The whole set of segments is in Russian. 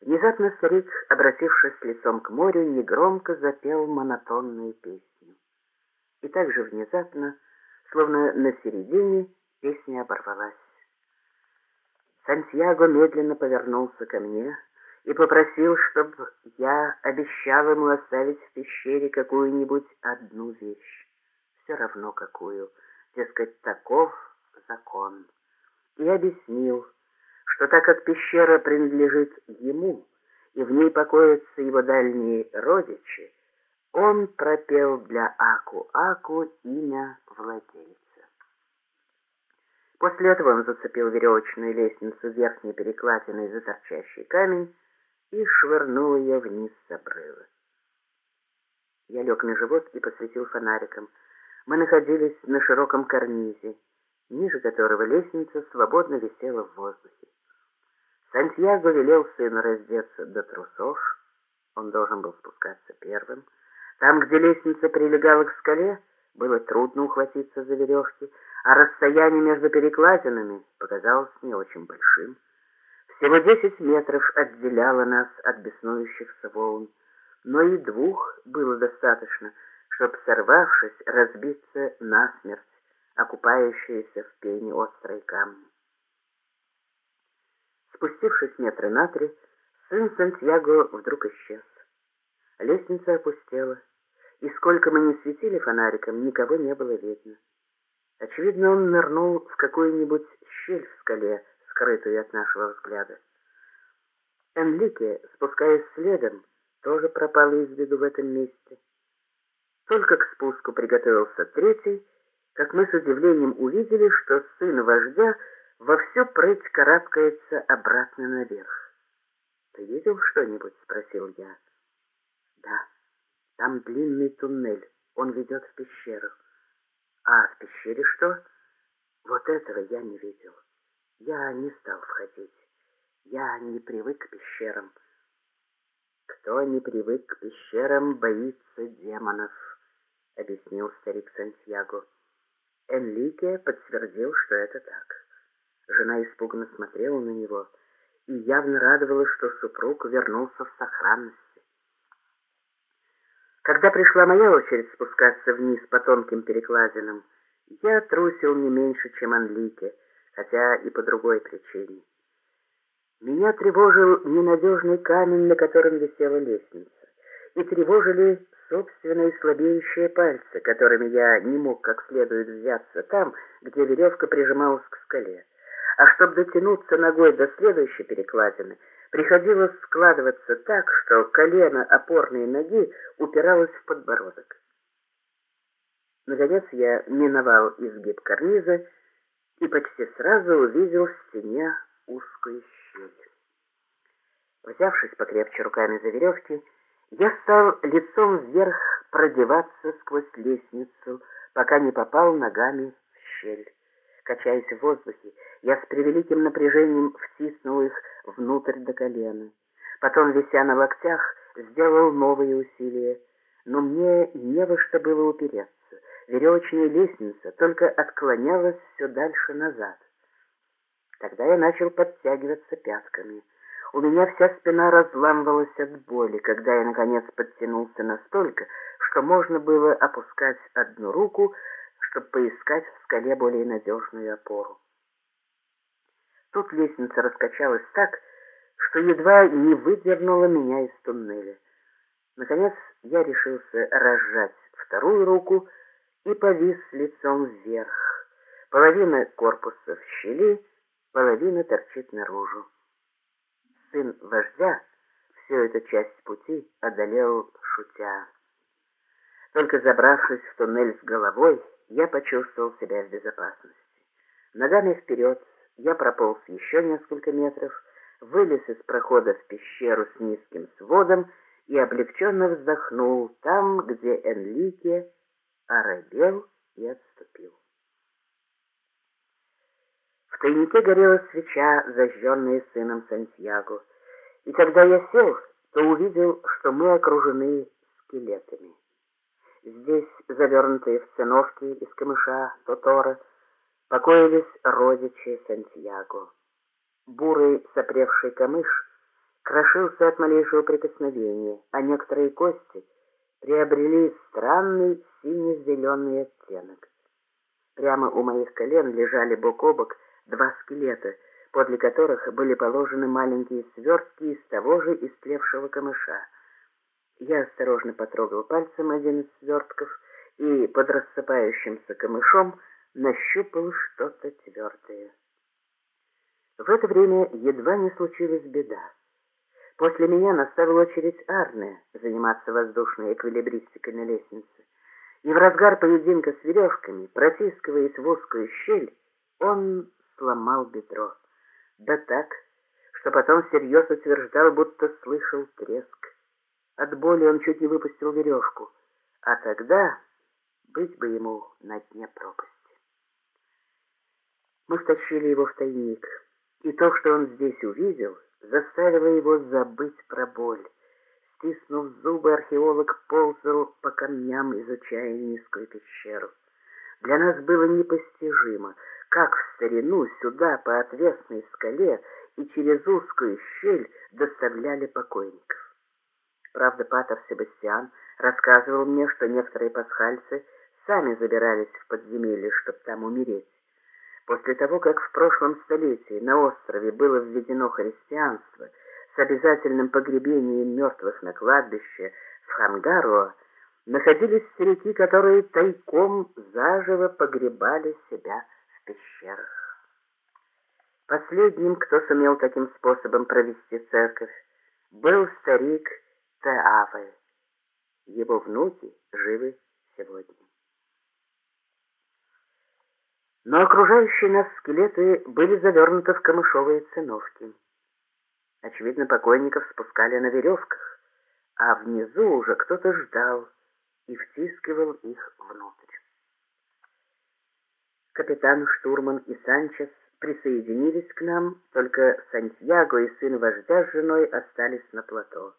Внезапно старик, обратившись лицом к морю, негромко запел монотонную песню. И так же внезапно, словно на середине, песня оборвалась. Сантьяго медленно повернулся ко мне и попросил, чтобы я обещал ему оставить в пещере какую-нибудь одну вещь, все равно какую, дескать, таков закон. И объяснил, что так как пещера принадлежит ему, и в ней покоятся его дальние родичи, он пропел для Аку-Аку имя владельца. После этого он зацепил веревочную лестницу верхней перекладиной за торчащий камень и швырнул ее вниз с обрыва. Я лег на живот и посветил фонариком. Мы находились на широком карнизе, ниже которого лестница свободно висела в воздухе. Сантьяго велел сыну раздеться до трусов. Он должен был спускаться первым. Там, где лестница прилегала к скале, было трудно ухватиться за веревки, а расстояние между перекладинами показалось не очень большим. Всего десять метров отделяло нас от беснующихся волн, но и двух было достаточно, чтобы, сорвавшись, разбиться насмерть, окупающиеся в пене острые камни. Спустившись метры на три, сын Сантьяго вдруг исчез. Лестница опустела, и сколько мы не светили фонариком, никого не было видно. Очевидно, он нырнул в какую-нибудь щель в скале, скрытую от нашего взгляда. Энлике, спускаясь следом, тоже пропал из виду в этом месте. Только к спуску приготовился третий, как мы с удивлением увидели, что сын вождя во всю прыть карабкается обратно наверх. «Ты видел что-нибудь?» — спросил я. «Да, там длинный туннель, он ведет в пещеру». «А в пещере что?» «Вот этого я не видел. Я не стал входить. Я не привык к пещерам». «Кто не привык к пещерам, боится демонов», — объяснил старик Сантьяго. Энлике подтвердил, что это так. Жена испуганно смотрела на него и явно радовалась, что супруг вернулся в сохранности. Когда пришла моя очередь спускаться вниз по тонким перекладинам, я трусил не меньше, чем Анлике, хотя и по другой причине. Меня тревожил ненадежный камень, на котором висела лестница, и тревожили собственные слабеющие пальцы, которыми я не мог как следует взяться там, где веревка прижималась к скале а чтобы дотянуться ногой до следующей перекладины, приходилось складываться так, что колено опорной ноги упиралось в подбородок. Наконец я миновал изгиб карниза и почти сразу увидел в стене узкую щель. Взявшись покрепче руками за веревки, я стал лицом вверх продеваться сквозь лестницу, пока не попал ногами в щель. Качаясь в воздухе, я с превеликим напряжением втиснул их внутрь до колена. Потом, вися на локтях, сделал новые усилия. Но мне не во что было упереться. Веревочная лестница только отклонялась все дальше назад. Тогда я начал подтягиваться пятками. У меня вся спина разламывалась от боли, когда я, наконец, подтянулся настолько, что можно было опускать одну руку, чтобы поискать в скале более надежную опору. Тут лестница раскачалась так, что едва не выдернула меня из туннеля. Наконец я решился разжать вторую руку и повис лицом вверх. Половина корпуса в щели, половина торчит наружу. Сын вождя всю эту часть пути одолел шутя. Только забравшись в туннель с головой, я почувствовал себя в безопасности. Ногами вперед я прополз еще несколько метров, вылез из прохода в пещеру с низким сводом и облегченно вздохнул там, где Энлике оробел и отступил. В тайнике горела свеча, зажженная сыном Сантьяго, и когда я сел, то увидел, что мы окружены скелетами. Здесь, завернутые в циновки из камыша, тотора, покоились родичи Сантьяго. Бурый сопревший камыш крошился от малейшего прикосновения, а некоторые кости приобрели странный сине-зеленый оттенок. Прямо у моих колен лежали бок о бок два скелета, подле которых были положены маленькие свертки из того же истлевшего камыша. Я осторожно потрогал пальцем один из свертков и под рассыпающимся камышом нащупал что-то твердое. В это время едва не случилась беда. После меня наставила очередь Арне заниматься воздушной эквилибристикой на лестнице. И в разгар поединка с веревками, протискиваясь в узкую щель, он сломал бедро. Да так, что потом всерьез утверждал, будто слышал треск. От боли он чуть не выпустил веревку, а тогда быть бы ему на дне пропасти. Мы втащили его в тайник, и то, что он здесь увидел, заставило его забыть про боль. Стиснув зубы, археолог ползал по камням, изучая низкую пещеру. Для нас было непостижимо, как в старину сюда по отвесной скале и через узкую щель доставляли покойников. Правда, Патер Себастьян рассказывал мне, что некоторые пасхальцы сами забирались в подземелье, чтобы там умереть. После того, как в прошлом столетии на острове было введено христианство с обязательным погребением мертвых на кладбище в Хангаруа, находились старики, которые тайком заживо погребали себя в пещерах. Последним, кто сумел таким способом провести церковь, был старик Теаве. Его внуки живы сегодня. Но окружающие нас скелеты были завернуты в камышовые циновки. Очевидно, покойников спускали на веревках, а внизу уже кто-то ждал и втискивал их внутрь. Капитан, штурман и Санчес присоединились к нам, только Сантьяго и сын вождя с женой остались на плато.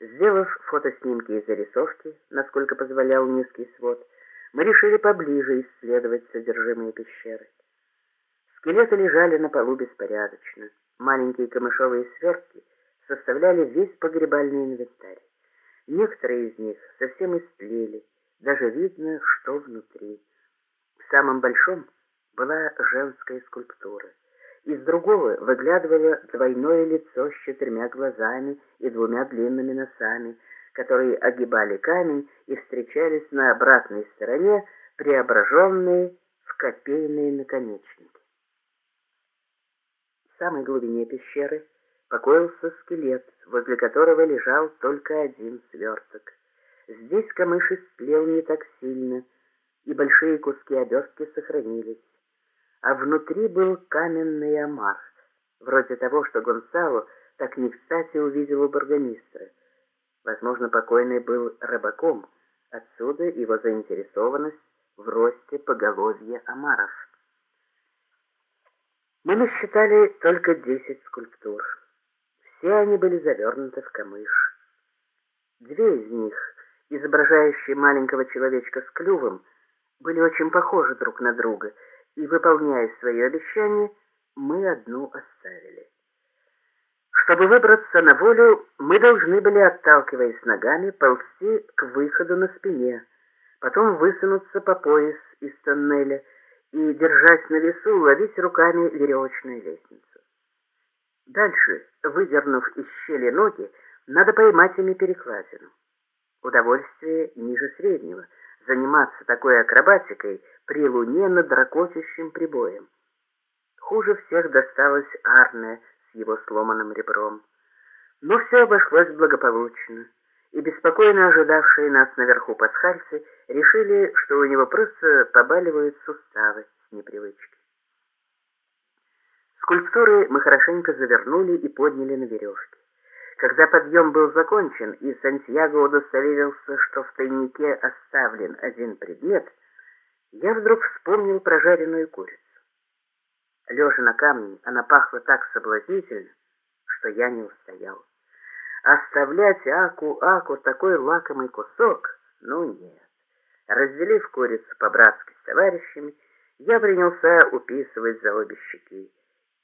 Сделав фотоснимки и зарисовки, насколько позволял низкий свод, мы решили поближе исследовать содержимое пещеры. Скелеты лежали на полу беспорядочно. Маленькие камышовые свертки составляли весь погребальный инвентарь. Некоторые из них совсем истлели, даже видно, что внутри. В самом большом была женская скульптура. Из другого выглядывало двойное лицо с четырьмя глазами и двумя длинными носами, которые огибали камень и встречались на обратной стороне, преображенные в копейные наконечники. В самой глубине пещеры покоился скелет, возле которого лежал только один сверток. Здесь камыш истлел не так сильно, и большие куски обертки сохранились. А внутри был каменный омар, вроде того, что Гонсало так не кстати увидел у бургомистра. Возможно, покойный был рыбаком, отсюда его заинтересованность в росте поголовья омаров. Мы насчитали только десять скульптур. Все они были завернуты в камыш. Две из них, изображающие маленького человечка с клювом, были очень похожи друг на друга, и, выполняя свое обещание, мы одну оставили. Чтобы выбраться на волю, мы должны были, отталкиваясь ногами, ползти к выходу на спине, потом высунуться по пояс из тоннеля и, держась на весу, ловить руками веревочную лестницу. Дальше, выдернув из щели ноги, надо поймать ими перекладину. Удовольствие ниже среднего — заниматься такой акробатикой при луне над ракочущим прибоем. Хуже всех досталось Арне с его сломанным ребром. Но все обошлось благополучно, и беспокойно ожидавшие нас наверху пасхальцы решили, что у него просто побаливают суставы с непривычки. Скульптуры мы хорошенько завернули и подняли на веревке. Когда подъем был закончен, и Сантьяго удостоверился, что в тайнике оставлен один предмет, я вдруг вспомнил про жареную курицу. Лежа на камне, она пахла так соблазнительно, что я не устоял. Оставлять Аку-Аку такой лакомый кусок? Ну нет. Разделив курицу по-братски с товарищами, я принялся уписывать за обе щеки.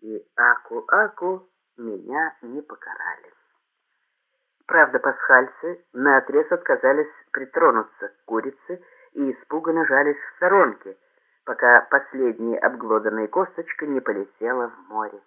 И Аку-Аку меня не покарали. Правда, пасхальцы наотрез отказались притронуться к курице и испуганно жались в сторонке, пока последняя обглоданная косточка не полетела в море.